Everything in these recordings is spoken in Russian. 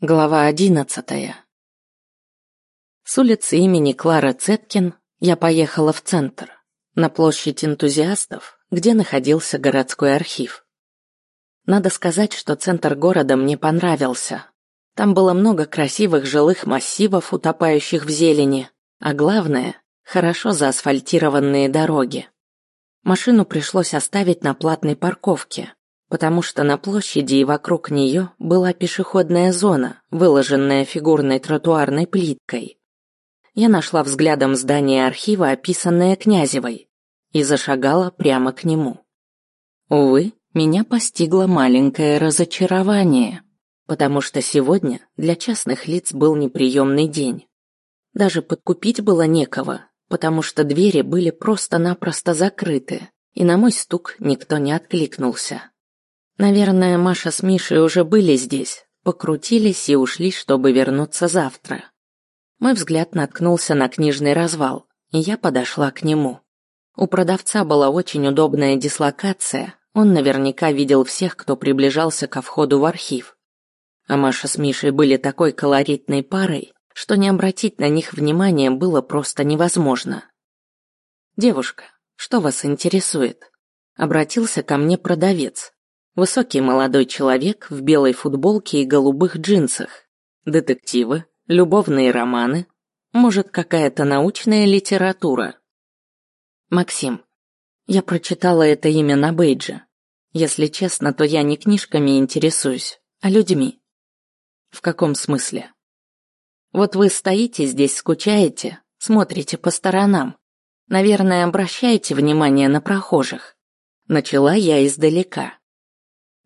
Глава одиннадцатая. С улицы имени Клары Цеткин я поехала в центр, на площадь энтузиастов, где находился городской архив. Надо сказать, что центр города мне понравился. Там было много красивых жилых массивов, утопающих в зелени, а главное – хорошо заасфальтированные дороги. Машину пришлось оставить на платной парковке, потому что на площади и вокруг нее была пешеходная зона, выложенная фигурной тротуарной плиткой. Я нашла взглядом здание архива, описанное Князевой, и зашагала прямо к нему. Увы, меня постигло маленькое разочарование, потому что сегодня для частных лиц был неприемный день. Даже подкупить было некого, потому что двери были просто-напросто закрыты, и на мой стук никто не откликнулся. Наверное, Маша с Мишей уже были здесь, покрутились и ушли, чтобы вернуться завтра. Мой взгляд наткнулся на книжный развал, и я подошла к нему. У продавца была очень удобная дислокация, он наверняка видел всех, кто приближался ко входу в архив. А Маша с Мишей были такой колоритной парой, что не обратить на них внимания было просто невозможно. «Девушка, что вас интересует?» Обратился ко мне продавец, Высокий молодой человек в белой футболке и голубых джинсах. Детективы, любовные романы, может, какая-то научная литература. Максим. Я прочитала это имя на бейдже. Если честно, то я не книжками интересуюсь, а людьми. В каком смысле? Вот вы стоите здесь, скучаете, смотрите по сторонам. Наверное, обращаете внимание на прохожих. Начала я издалека.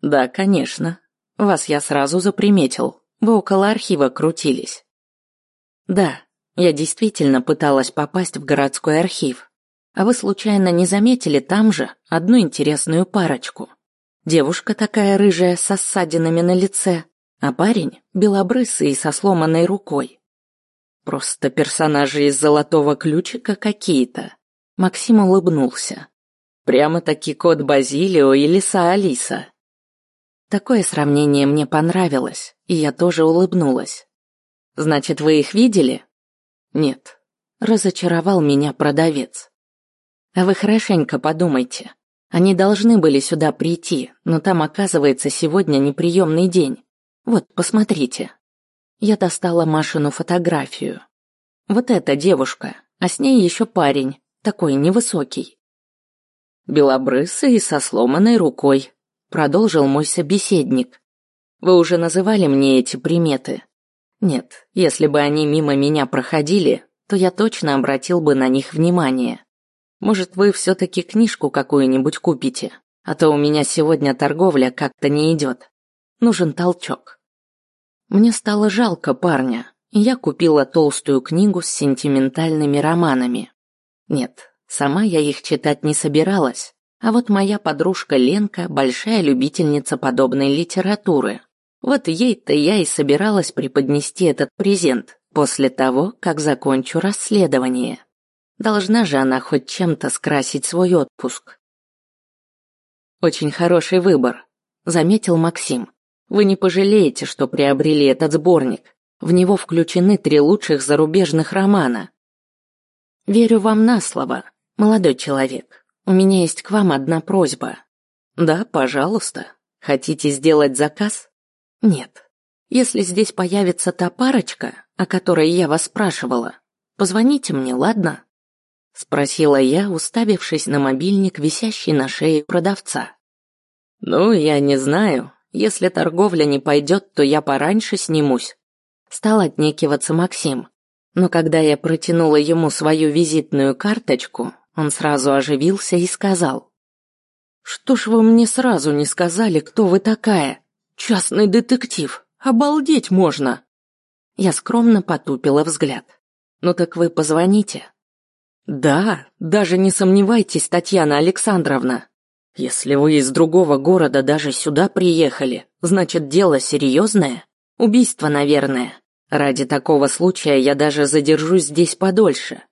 Да, конечно. Вас я сразу заприметил. Вы около архива крутились. Да, я действительно пыталась попасть в городской архив. А вы случайно не заметили там же одну интересную парочку? Девушка такая рыжая со ссадинами на лице, а парень белобрысый и со сломанной рукой. Просто персонажи из золотого ключика какие-то. Максим улыбнулся. Прямо-таки кот Базилио и лиса Алиса. Такое сравнение мне понравилось, и я тоже улыбнулась. Значит, вы их видели? Нет. Разочаровал меня продавец. А вы хорошенько подумайте. Они должны были сюда прийти, но там, оказывается, сегодня неприемный день. Вот, посмотрите. Я достала Машину фотографию. Вот эта девушка, а с ней еще парень, такой невысокий. Белобрысый и со сломанной рукой, продолжил мой собеседник. Вы уже называли мне эти приметы. Нет, если бы они мимо меня проходили, то я точно обратил бы на них внимание. Может, вы все-таки книжку какую-нибудь купите, а то у меня сегодня торговля как-то не идет. Нужен толчок. Мне стало жалко парня, и я купила толстую книгу с сентиментальными романами. Нет, сама я их читать не собиралась, а вот моя подружка Ленка – большая любительница подобной литературы. Вот ей-то я и собиралась преподнести этот презент после того, как закончу расследование. Должна же она хоть чем-то скрасить свой отпуск. Очень хороший выбор, заметил Максим. Вы не пожалеете, что приобрели этот сборник. В него включены три лучших зарубежных романа. Верю вам на слово, молодой человек. У меня есть к вам одна просьба. Да, пожалуйста. Хотите сделать заказ? Нет. Если здесь появится та парочка, о которой я вас спрашивала, позвоните мне, ладно? Спросила я, уставившись на мобильник, висящий на шее продавца. Ну, я не знаю. Если торговля не пойдет, то я пораньше снимусь. Стал отнекиваться Максим. Но когда я протянула ему свою визитную карточку, он сразу оживился и сказал. «Что ж вы мне сразу не сказали, кто вы такая? Частный детектив. Обалдеть можно!» Я скромно потупила взгляд. «Ну так вы позвоните». «Да, даже не сомневайтесь, Татьяна Александровна. Если вы из другого города даже сюда приехали, значит дело серьезное. Убийство, наверное. Ради такого случая я даже задержусь здесь подольше.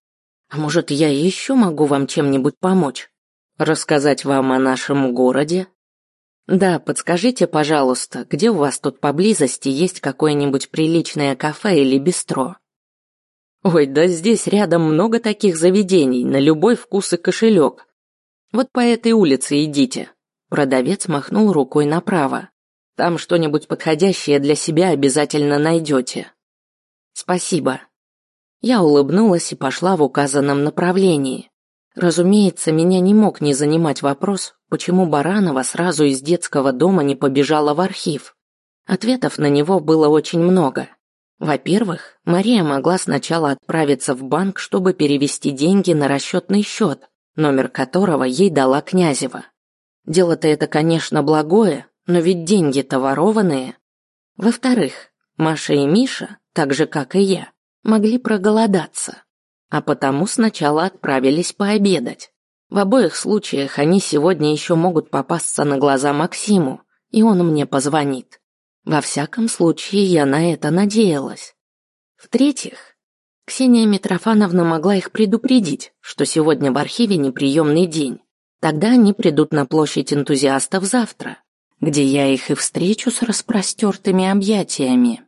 А может, я еще могу вам чем-нибудь помочь? Рассказать вам о нашем городе? Да, подскажите, пожалуйста, где у вас тут поблизости есть какое-нибудь приличное кафе или бистро? Ой, да здесь рядом много таких заведений, на любой вкус и кошелек. Вот по этой улице идите. Продавец махнул рукой направо. Там что-нибудь подходящее для себя обязательно найдете. Спасибо. Я улыбнулась и пошла в указанном направлении. Разумеется, меня не мог не занимать вопрос, почему Баранова сразу из детского дома не побежала в архив. Ответов на него было очень много. Во-первых, Мария могла сначала отправиться в банк, чтобы перевести деньги на расчетный счет, номер которого ей дала Князева. Дело-то это, конечно, благое, но ведь деньги-то ворованные. Во-вторых, Маша и Миша, так же как и я, могли проголодаться, а потому сначала отправились пообедать. В обоих случаях они сегодня еще могут попасться на глаза Максиму, и он мне позвонит. Во всяком случае, я на это надеялась. В-третьих, Ксения Митрофановна могла их предупредить, что сегодня в архиве неприемный день. Тогда они придут на площадь энтузиастов завтра, где я их и встречу с распростертыми объятиями.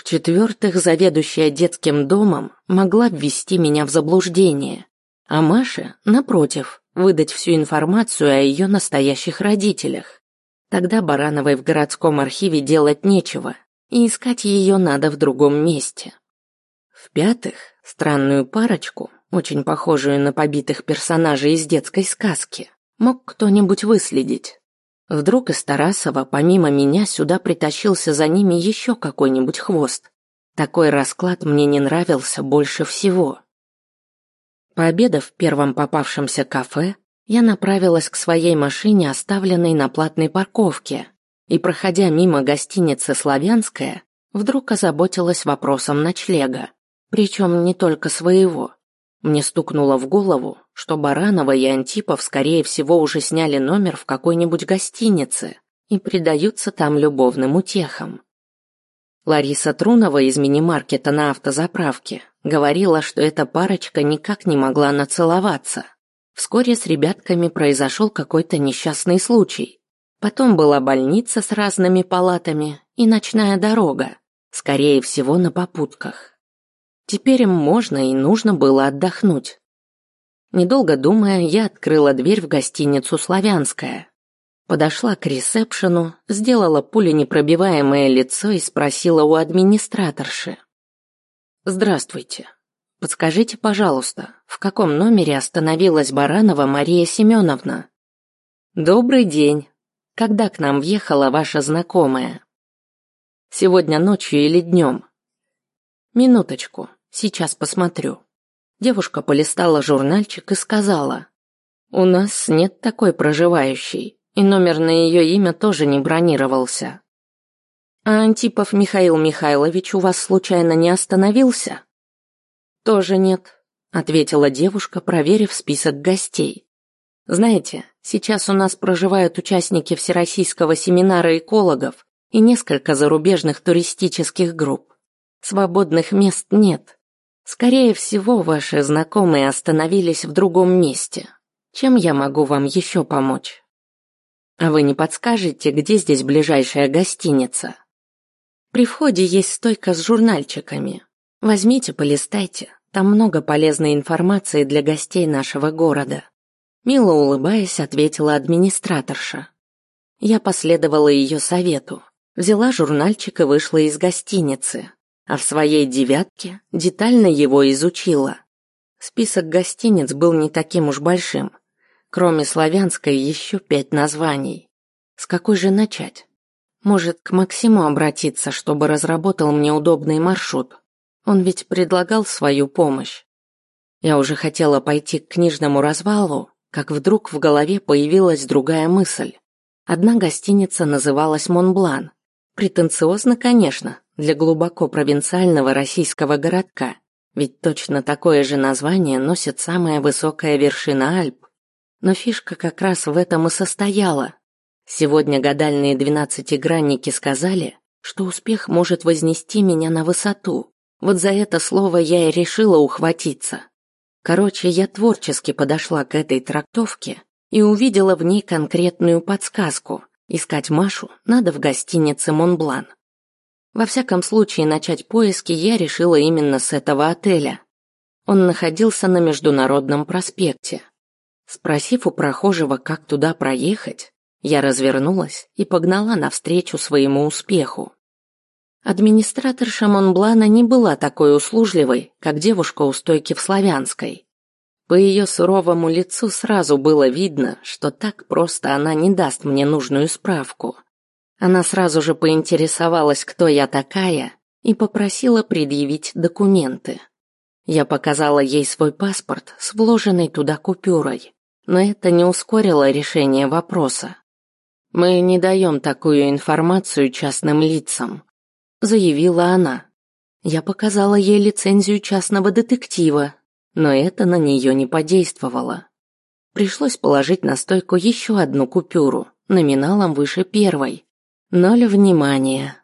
В-четвертых, заведующая детским домом могла ввести меня в заблуждение, а Маша, напротив, выдать всю информацию о ее настоящих родителях. Тогда Барановой в городском архиве делать нечего, и искать ее надо в другом месте. В-пятых, странную парочку, очень похожую на побитых персонажей из детской сказки, мог кто-нибудь выследить. Вдруг из Тарасова, помимо меня, сюда притащился за ними еще какой-нибудь хвост. Такой расклад мне не нравился больше всего. Пообедав в первом попавшемся кафе, я направилась к своей машине, оставленной на платной парковке, и, проходя мимо гостиницы «Славянская», вдруг озаботилась вопросом ночлега, причем не только своего. Мне стукнуло в голову, что Баранова и Антипов, скорее всего, уже сняли номер в какой-нибудь гостинице и предаются там любовным утехам. Лариса Трунова из мини-маркета на автозаправке говорила, что эта парочка никак не могла нацеловаться. Вскоре с ребятками произошел какой-то несчастный случай. Потом была больница с разными палатами и ночная дорога, скорее всего, на попутках. Теперь им можно и нужно было отдохнуть. Недолго думая, я открыла дверь в гостиницу «Славянская». Подошла к ресепшену, сделала пуленепробиваемое лицо и спросила у администраторши. «Здравствуйте. Подскажите, пожалуйста, в каком номере остановилась Баранова Мария Семеновна?» «Добрый день. Когда к нам въехала ваша знакомая?» «Сегодня ночью или днем?» «Минуточку. Сейчас посмотрю. Девушка полистала журнальчик и сказала: "У нас нет такой проживающей, и номер на ее имя тоже не бронировался. А Антипов Михаил Михайлович у вас случайно не остановился?" "Тоже нет", ответила девушка, проверив список гостей. Знаете, сейчас у нас проживают участники Всероссийского семинара экологов и несколько зарубежных туристических групп. Свободных мест нет. Скорее всего, ваши знакомые остановились в другом месте. Чем я могу вам еще помочь? А вы не подскажете, где здесь ближайшая гостиница? При входе есть стойка с журнальчиками. Возьмите, полистайте. Там много полезной информации для гостей нашего города. Мило улыбаясь, ответила администраторша. Я последовала ее совету. Взяла журнальчик и вышла из гостиницы а в своей девятке детально его изучила. Список гостиниц был не таким уж большим. Кроме славянской еще пять названий. С какой же начать? Может, к Максиму обратиться, чтобы разработал мне удобный маршрут? Он ведь предлагал свою помощь. Я уже хотела пойти к книжному развалу, как вдруг в голове появилась другая мысль. Одна гостиница называлась Монблан. Претенциозно, конечно, для глубоко провинциального российского городка, ведь точно такое же название носит самая высокая вершина Альп. Но фишка как раз в этом и состояла. Сегодня гадальные двенадцатигранники сказали, что успех может вознести меня на высоту. Вот за это слово я и решила ухватиться. Короче, я творчески подошла к этой трактовке и увидела в ней конкретную подсказку, Искать Машу надо в гостинице Монблан. Во всяком случае, начать поиски я решила именно с этого отеля. Он находился на Международном проспекте. Спросив у прохожего, как туда проехать, я развернулась и погнала навстречу своему успеху. Администраторша Монблана не была такой услужливой, как девушка у стойки в Славянской. По ее суровому лицу сразу было видно, что так просто она не даст мне нужную справку. Она сразу же поинтересовалась, кто я такая, и попросила предъявить документы. Я показала ей свой паспорт с вложенной туда купюрой, но это не ускорило решение вопроса. «Мы не даем такую информацию частным лицам», — заявила она. Я показала ей лицензию частного детектива, но это на нее не подействовало. Пришлось положить на стойку еще одну купюру, номиналом выше первой. Ноль внимания.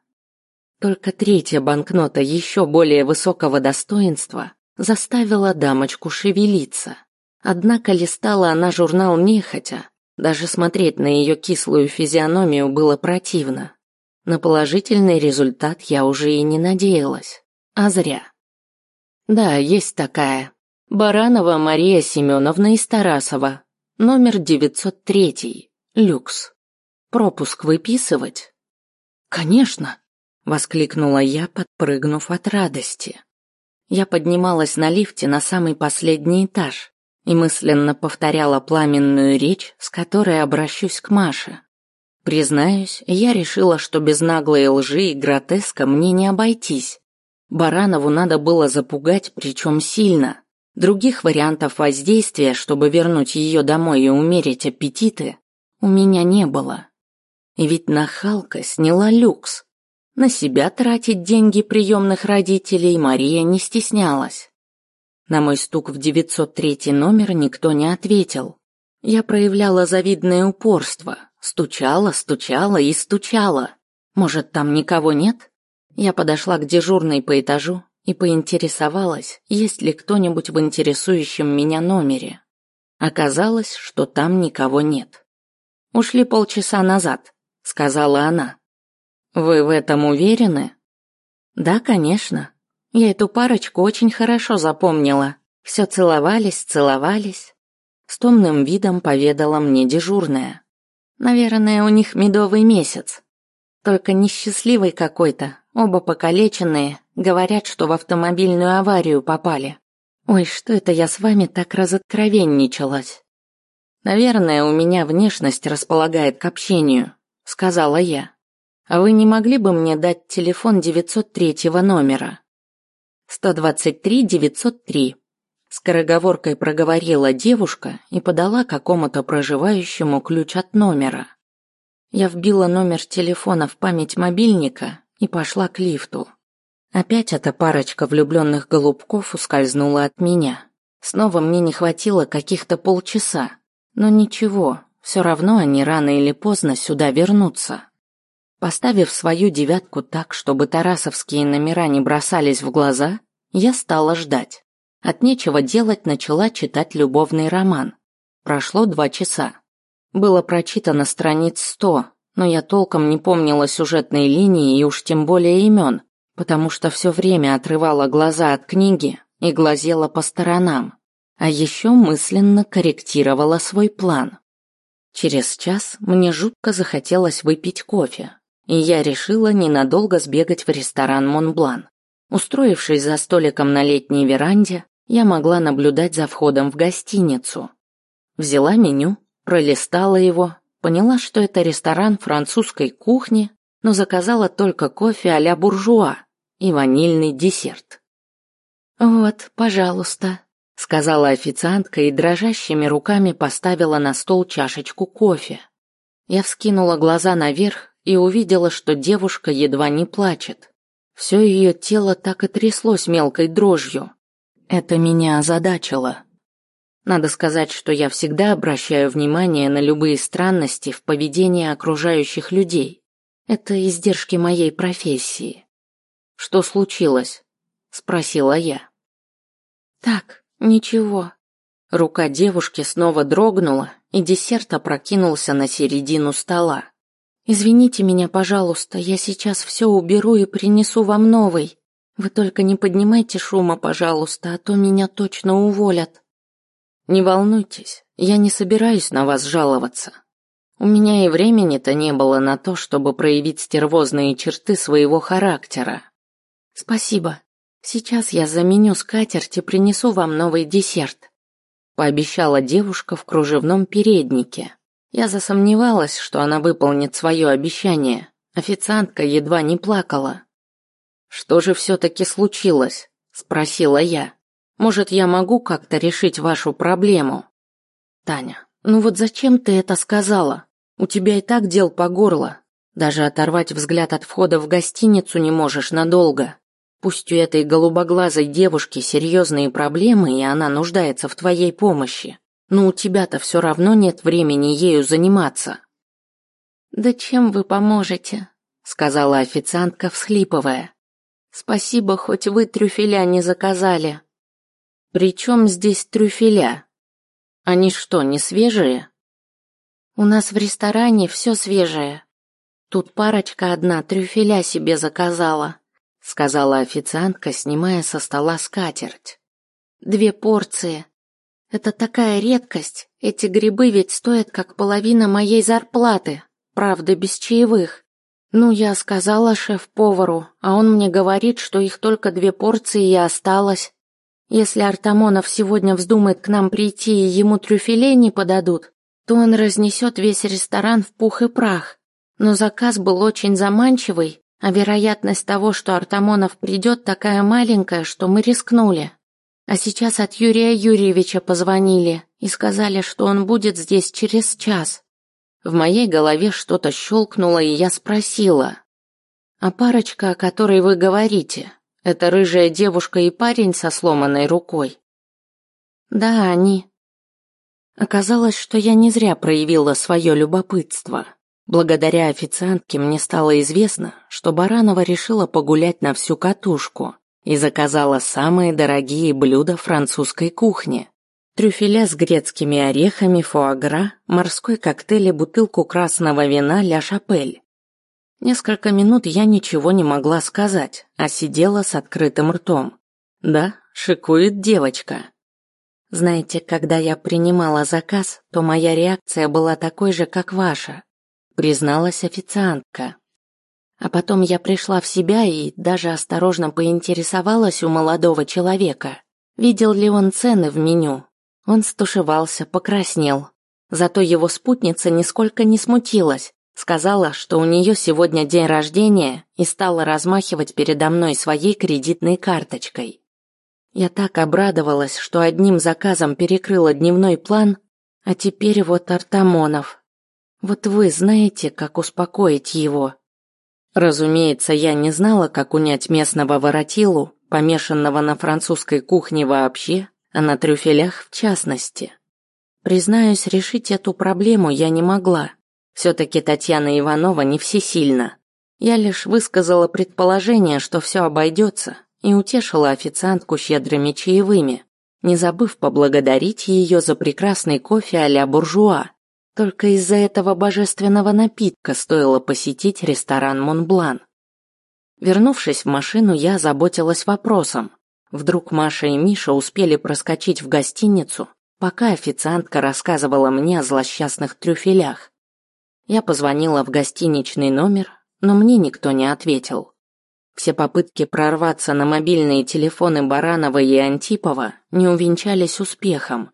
Только третья банкнота еще более высокого достоинства заставила дамочку шевелиться. Однако листала она журнал нехотя, даже смотреть на ее кислую физиономию было противно. На положительный результат я уже и не надеялась. А зря. Да, есть такая, Баранова Мария Семеновна из Тарасова. Номер 903. Люкс. Пропуск выписывать? Конечно, воскликнула я, подпрыгнув от радости. Я поднималась на лифте на самый последний этаж и мысленно повторяла пламенную речь, с которой обращусь к Маше. Признаюсь, я решила, что без наглой лжи и гротеска мне не обойтись. Баранову надо было запугать, причем сильно. Других вариантов воздействия, чтобы вернуть ее домой и умерить аппетиты, у меня не было. И ведь нахалка сняла люкс. На себя тратить деньги приемных родителей Мария не стеснялась. На мой стук в 903 номер никто не ответил. Я проявляла завидное упорство, стучала, стучала и стучала. Может, там никого нет? Я подошла к дежурной по этажу и поинтересовалась, есть ли кто-нибудь в интересующем меня номере. Оказалось, что там никого нет. «Ушли полчаса назад», — сказала она. «Вы в этом уверены?» «Да, конечно. Я эту парочку очень хорошо запомнила. Все целовались, целовались». С томным видом поведала мне дежурная. «Наверное, у них медовый месяц. Только несчастливый какой-то, оба покалеченные, Говорят, что в автомобильную аварию попали. Ой, что это я с вами так разоткровенничалась? Наверное, у меня внешность располагает к общению, сказала я. А вы не могли бы мне дать телефон 903 номера? 123-903. Скороговоркой проговорила девушка и подала какому-то проживающему ключ от номера. Я вбила номер телефона в память мобильника и пошла к лифту. Опять эта парочка влюбленных голубков ускользнула от меня. Снова мне не хватило каких-то полчаса. Но ничего, все равно они рано или поздно сюда вернутся. Поставив свою девятку так, чтобы тарасовские номера не бросались в глаза, я стала ждать. От нечего делать начала читать любовный роман. Прошло два часа. Было прочитано страниц сто, но я толком не помнила сюжетной линии и уж тем более имен, потому что все время отрывала глаза от книги и глазела по сторонам, а еще мысленно корректировала свой план. Через час мне жутко захотелось выпить кофе, и я решила ненадолго сбегать в ресторан Монблан. Устроившись за столиком на летней веранде, я могла наблюдать за входом в гостиницу. Взяла меню, пролистала его, поняла, что это ресторан французской кухни, но заказала только кофе а-ля буржуа и ванильный десерт. «Вот, пожалуйста», — сказала официантка и дрожащими руками поставила на стол чашечку кофе. Я вскинула глаза наверх и увидела, что девушка едва не плачет. Все ее тело так и тряслось мелкой дрожью. Это меня озадачило. Надо сказать, что я всегда обращаю внимание на любые странности в поведении окружающих людей. Это издержки моей профессии. Что случилось? спросила я. Так, ничего. Рука девушки снова дрогнула, и десерт опрокинулся на середину стола. Извините меня, пожалуйста, я сейчас все уберу и принесу вам новый. Вы только не поднимайте шума, пожалуйста, а то меня точно уволят. Не волнуйтесь, я не собираюсь на вас жаловаться. У меня и времени-то не было на то, чтобы проявить стервозные черты своего характера. Спасибо. Сейчас я заменю скатерть и принесу вам новый десерт, пообещала девушка в кружевном переднике. Я засомневалась, что она выполнит свое обещание. Официантка едва не плакала. Что же все таки случилось? спросила я. Может, я могу как-то решить вашу проблему? Таня, ну вот зачем ты это сказала? У тебя и так дел по горло. Даже оторвать взгляд от входа в гостиницу не можешь надолго. Пусть у этой голубоглазой девушки серьезные проблемы, и она нуждается в твоей помощи. Но у тебя-то все равно нет времени ею заниматься. Да чем вы поможете? сказала официантка, всхлипывая. Спасибо, хоть вы трюфеля не заказали. Причем здесь трюфеля? Они что, не свежие? У нас в ресторане все свежее. Тут парочка одна трюфеля себе заказала, сказала официантка, снимая со стола скатерть. Две порции. Это такая редкость. Эти грибы ведь стоят как половина моей зарплаты, правда, без чаевых. Ну, я сказала шеф-повару, а он мне говорит, что их только две порции и осталось. Если Артамонов сегодня вздумает к нам прийти и ему трюфелей не подадут, то он разнесет весь ресторан в пух и прах. Но заказ был очень заманчивый, а вероятность того, что Артамонов придет, такая маленькая, что мы рискнули. А сейчас от Юрия Юрьевича позвонили и сказали, что он будет здесь через час. В моей голове что-то щелкнуло, и я спросила. «А парочка, о которой вы говорите, это рыжая девушка и парень со сломанной рукой?» «Да, они». Оказалось, что я не зря проявила свое любопытство. Благодаря официантке мне стало известно, что Баранова решила погулять на всю катушку и заказала самые дорогие блюда французской кухни. Трюфеля с грецкими орехами, фуагра, морской коктейль и бутылку красного вина «Ля Шапель». Несколько минут я ничего не могла сказать, а сидела с открытым ртом. Да, шикует девочка. Знаете, когда я принимала заказ, то моя реакция была такой же, как ваша, призналась официантка. А потом я пришла в себя и даже осторожно поинтересовалась у молодого человека, видел ли он цены в меню. Он стушевался, покраснел. Зато его спутница нисколько не смутилась, сказала, что у нее сегодня день рождения и стала размахивать передо мной своей кредитной карточкой. Я так обрадовалась, что одним заказом перекрыла дневной план, а теперь вот Артамонов. Вот вы знаете, как успокоить его. Разумеется, я не знала, как унять местного воротилу, помешанного на французской кухне вообще, а на трюфелях в частности. Признаюсь, решить эту проблему я не могла. Все-таки Татьяна Иванова не всесильна. Я лишь высказала предположение, что все обойдется, и утешила официантку щедрыми чаевыми, не забыв поблагодарить ее за прекрасный кофе а-ля буржуа. Только из-за этого божественного напитка стоило посетить ресторан Монблан. Вернувшись в машину, я заботилась вопросом. Вдруг Маша и Миша успели проскочить в гостиницу, пока официантка рассказывала мне о злосчастных трюфелях. Я позвонила в гостиничный номер, но мне никто не ответил. Все попытки прорваться на мобильные телефоны Баранова и Антипова не увенчались успехом.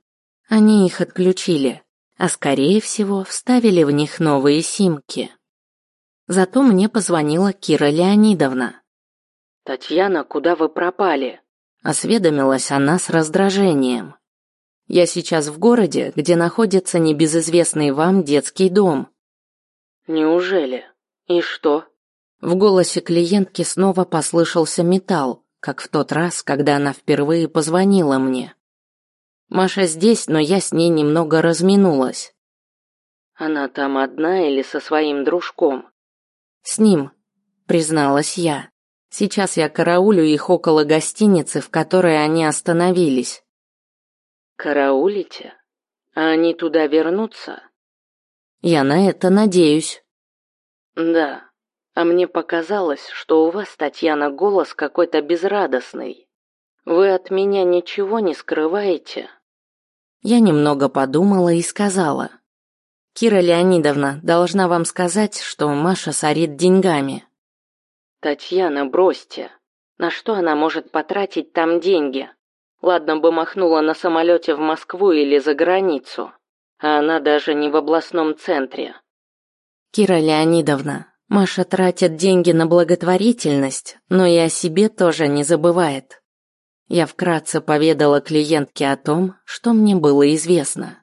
Они их отключили а скорее всего вставили в них новые симки. Зато мне позвонила Кира Леонидовна. «Татьяна, куда вы пропали?» – осведомилась она с раздражением. «Я сейчас в городе, где находится небезызвестный вам детский дом». «Неужели? И что?» В голосе клиентки снова послышался металл, как в тот раз, когда она впервые позвонила мне. Маша здесь, но я с ней немного разминулась. Она там одна или со своим дружком? С ним, призналась я. Сейчас я караулю их около гостиницы, в которой они остановились. Караулите? А они туда вернутся? Я на это надеюсь. Да. А мне показалось, что у вас, Татьяна, голос какой-то безрадостный. Вы от меня ничего не скрываете? Я немного подумала и сказала: Кира Леонидовна должна вам сказать, что Маша сорит деньгами. Татьяна, бросьте. На что она может потратить там деньги? Ладно бы махнула на самолете в Москву или за границу, а она даже не в областном центре. Кира Леонидовна, Маша тратит деньги на благотворительность, но и о себе тоже не забывает. Я вкратце поведала клиентке о том, что мне было известно.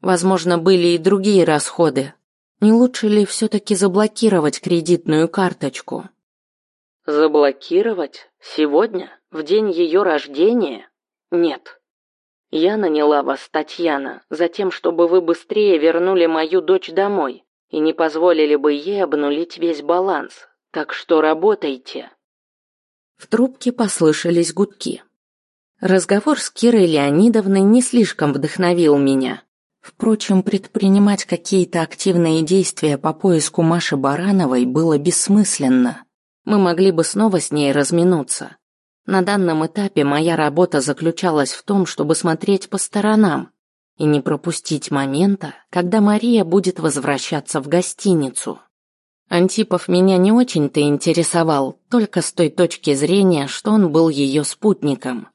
Возможно, были и другие расходы. Не лучше ли все-таки заблокировать кредитную карточку? Заблокировать? Сегодня? В день ее рождения? Нет. Я наняла вас, Татьяна, за тем, чтобы вы быстрее вернули мою дочь домой и не позволили бы ей обнулить весь баланс. Так что работайте. В трубке послышались гудки. Разговор с Кирой Леонидовной не слишком вдохновил меня. Впрочем, предпринимать какие-то активные действия по поиску Маши Барановой было бессмысленно мы могли бы снова с ней разминуться. На данном этапе моя работа заключалась в том, чтобы смотреть по сторонам и не пропустить момента, когда Мария будет возвращаться в гостиницу. Антипов меня не очень-то интересовал, только с той точки зрения, что он был ее спутником.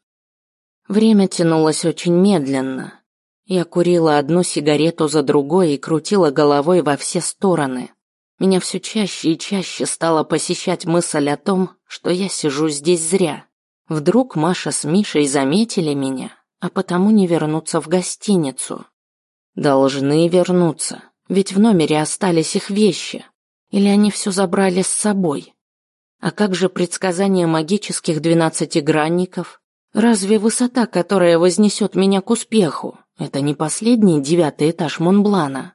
Время тянулось очень медленно. Я курила одну сигарету за другой и крутила головой во все стороны. Меня все чаще и чаще стала посещать мысль о том, что я сижу здесь зря. Вдруг Маша с Мишей заметили меня, а потому не вернуться в гостиницу. Должны вернуться, ведь в номере остались их вещи. Или они все забрали с собой? А как же предсказание магических двенадцатигранников? Разве высота, которая вознесет меня к успеху, это не последний девятый этаж Монблана?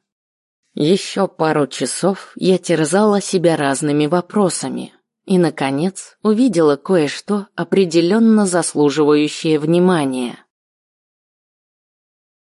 Еще пару часов я терзала себя разными вопросами и, наконец, увидела кое-что определенно заслуживающее внимания.